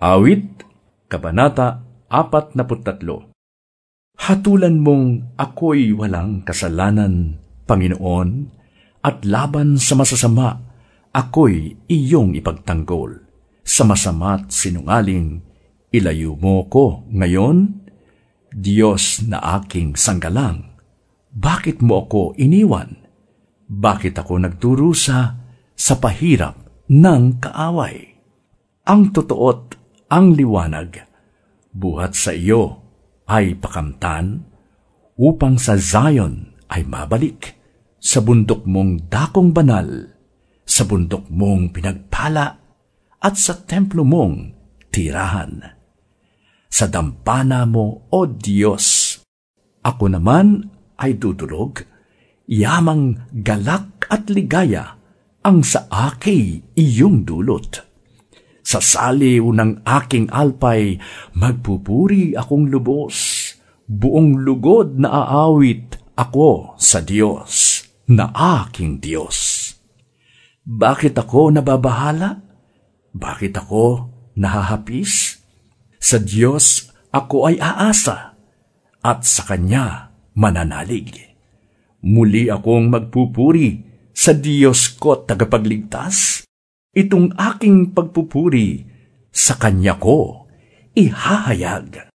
Awit, Kabanata 43 Hatulan mong ako'y walang kasalanan, Panginoon, at laban sa masasama, ako'y iyong ipagtanggol. Sa masama't sinungaling, ilayo mo ko ngayon, Diyos na aking sanggalang. Bakit mo ako iniwan? Bakit ako nagturusa sa pahirap ng kaaway? Ang totoo't ang liwanag, buhat sa iyo ay pakamtan, upang sa Zion ay mabalik, sa bundok mong dakong banal, sa bundok mong pinagpala, at sa templo mong tirahan. Sa dampana mo, O Diyos, ako naman ay dudulog, yamang galak at ligaya ang sa aki iyong dulot. Sa saliw ng aking alpay, magpupuri akong lubos. Buong lugod na aawit ako sa Diyos, na aking Diyos. Bakit ako nababahala? Bakit ako nahahapis? Sa Diyos ako ay aasa, at sa Kanya mananalig. Muli akong magpupuri sa Diyos ko tagapagligtas itong aking pagpupuri sa Kanya ko ihahayag.